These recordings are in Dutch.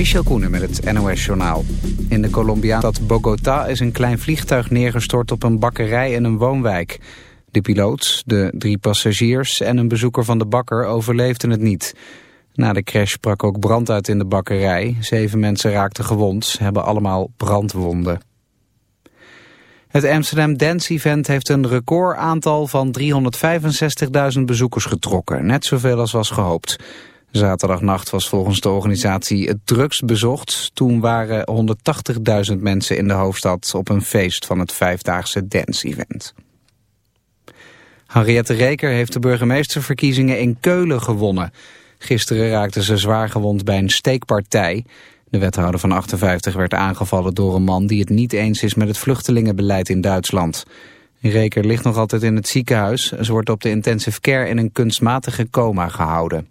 Michel Koenen met het NOS-journaal. In de Colombiaanse stad Bogota is een klein vliegtuig neergestort op een bakkerij in een woonwijk. De piloot, de drie passagiers en een bezoeker van de bakker overleefden het niet. Na de crash sprak ook brand uit in de bakkerij. Zeven mensen raakten gewond, hebben allemaal brandwonden. Het Amsterdam Dance Event heeft een recordaantal van 365.000 bezoekers getrokken. Net zoveel als was gehoopt. Zaterdagnacht was volgens de organisatie het drukst bezocht. Toen waren 180.000 mensen in de hoofdstad op een feest van het vijfdaagse dance-event. Henriette Reker heeft de burgemeesterverkiezingen in Keulen gewonnen. Gisteren raakte ze zwaar gewond bij een steekpartij. De wethouder van 58 werd aangevallen door een man die het niet eens is met het vluchtelingenbeleid in Duitsland. Reker ligt nog altijd in het ziekenhuis. Ze wordt op de intensive care in een kunstmatige coma gehouden.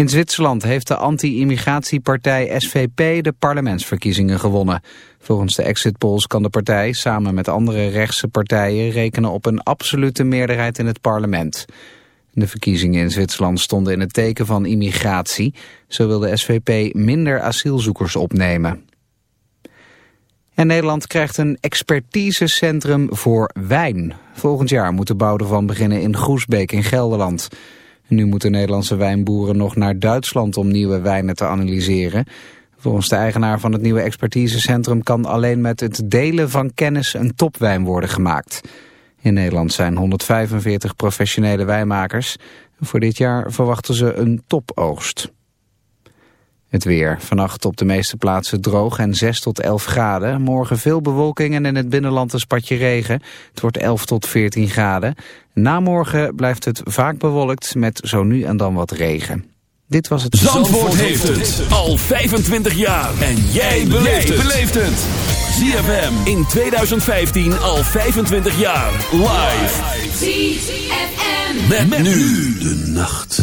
In Zwitserland heeft de anti-immigratiepartij SVP de parlementsverkiezingen gewonnen. Volgens de exit polls kan de partij samen met andere rechtse partijen rekenen op een absolute meerderheid in het parlement. De verkiezingen in Zwitserland stonden in het teken van immigratie. Zo wil de SVP minder asielzoekers opnemen. En Nederland krijgt een expertisecentrum voor wijn. Volgend jaar moet de bouw ervan beginnen in Groesbeek in Gelderland. Nu moeten Nederlandse wijnboeren nog naar Duitsland om nieuwe wijnen te analyseren. Volgens de eigenaar van het nieuwe expertisecentrum kan alleen met het delen van kennis een topwijn worden gemaakt. In Nederland zijn 145 professionele wijnmakers. Voor dit jaar verwachten ze een topoogst. Het weer. Vannacht op de meeste plaatsen droog en 6 tot 11 graden. Morgen veel bewolking en in het binnenland een spatje regen. Het wordt 11 tot 14 graden. Na morgen blijft het vaak bewolkt met zo nu en dan wat regen. Dit was het... Zandvoort, heeft het al 25 jaar. En jij beleeft het. ZFM in 2015 al 25 jaar. Live. ZFM. met nu de nacht.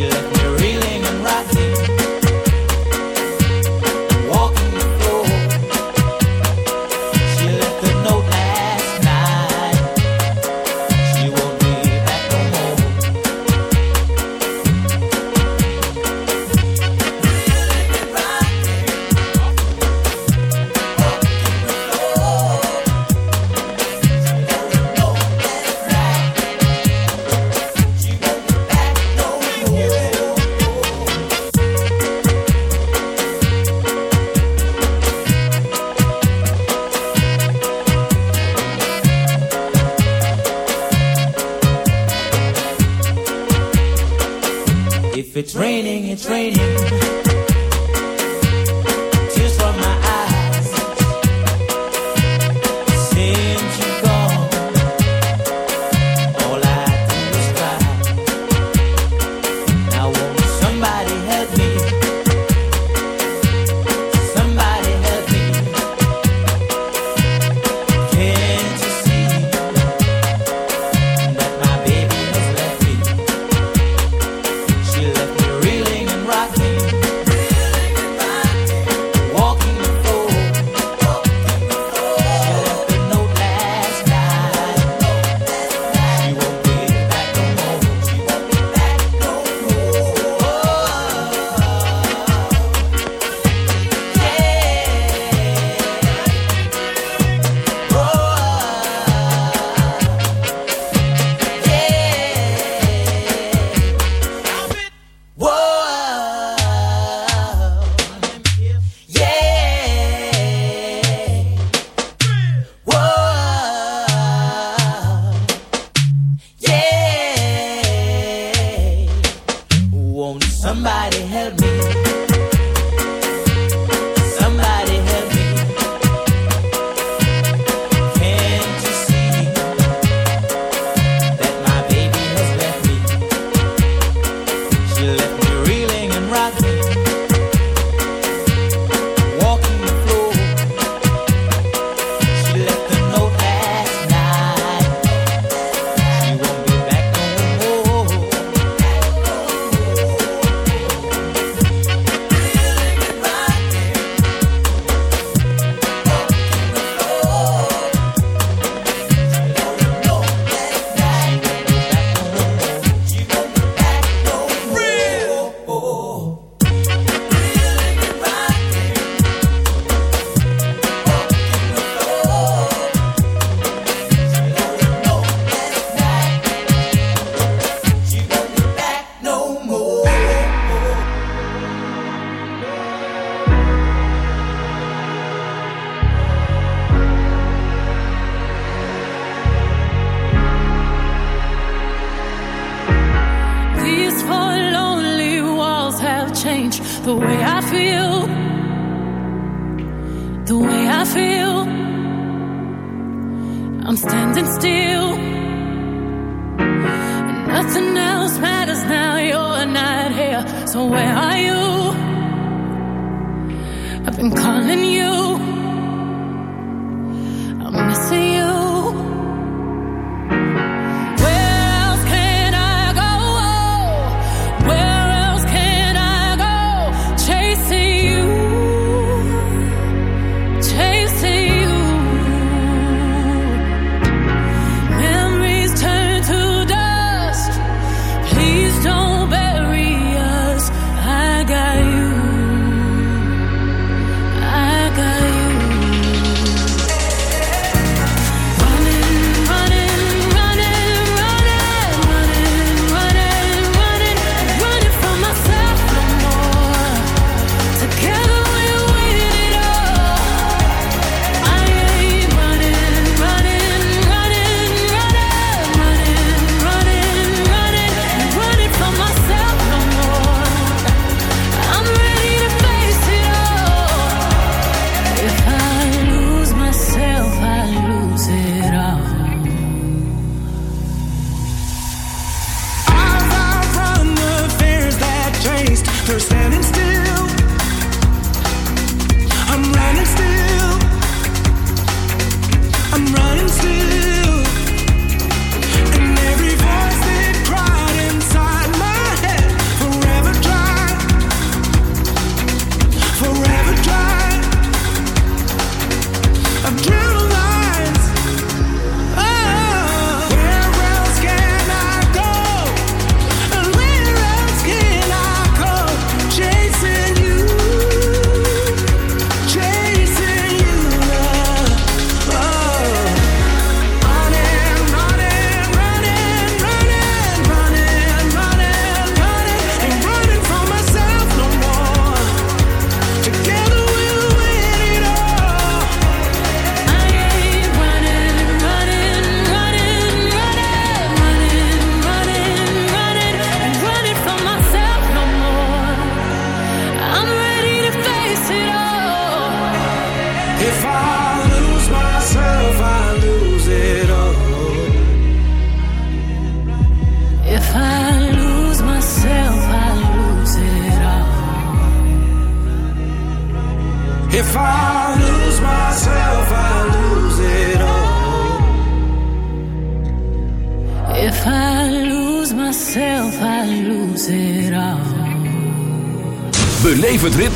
yeah.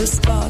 the spot.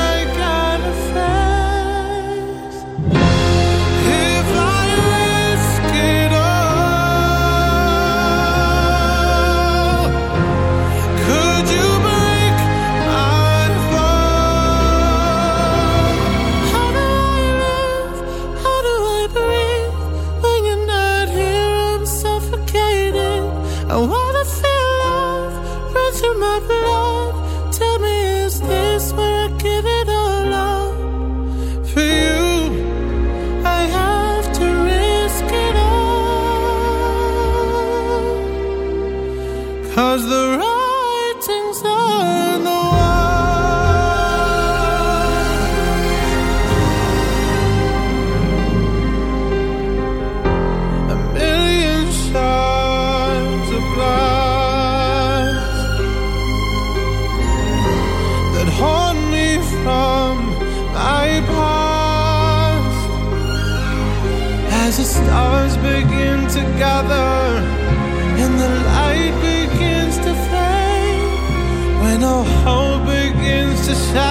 society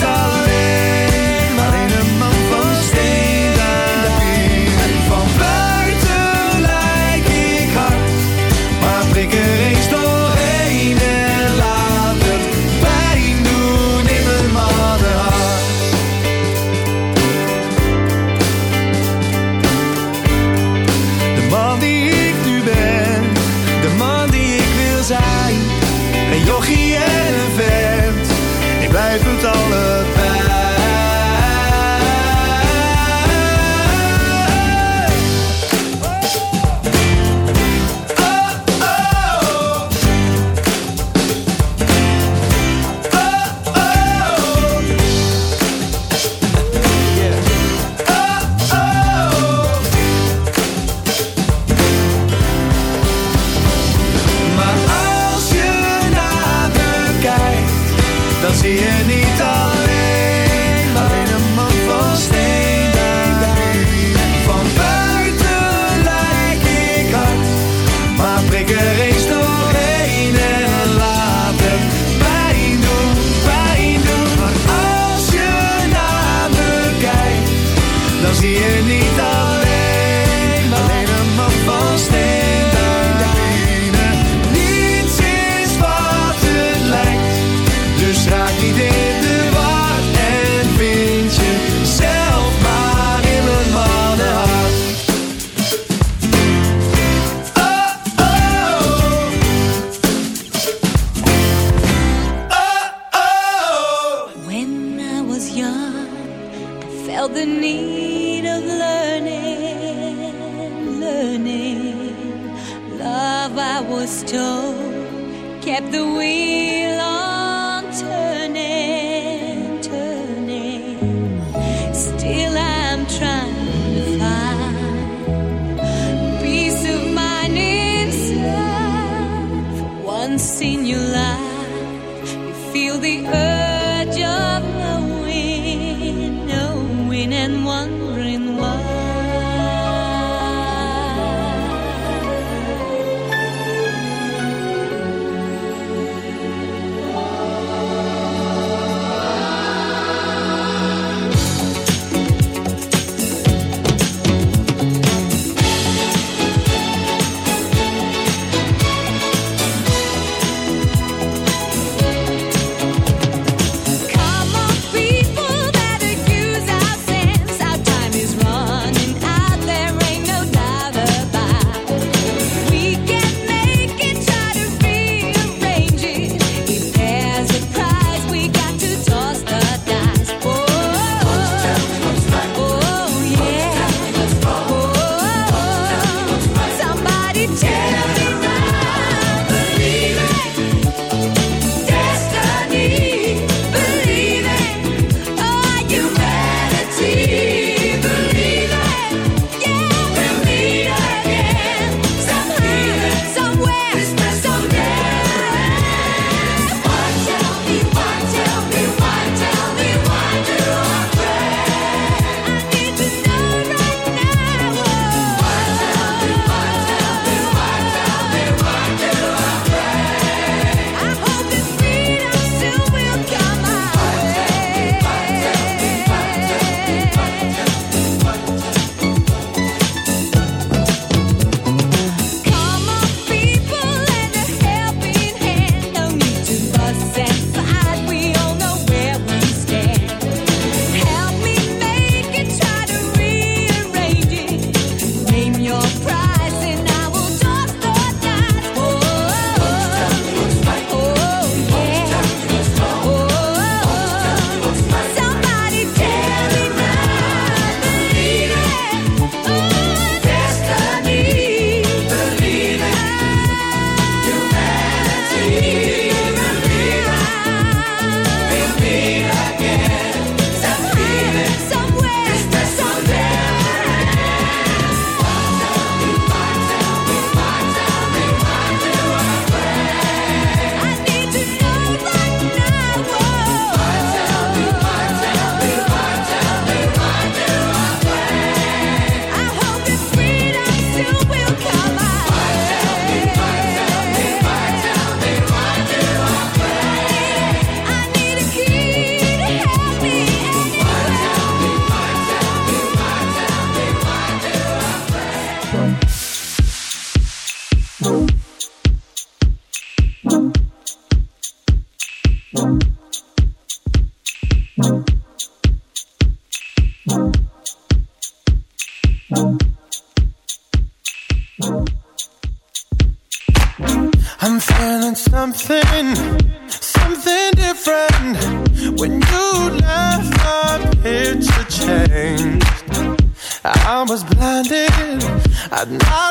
night.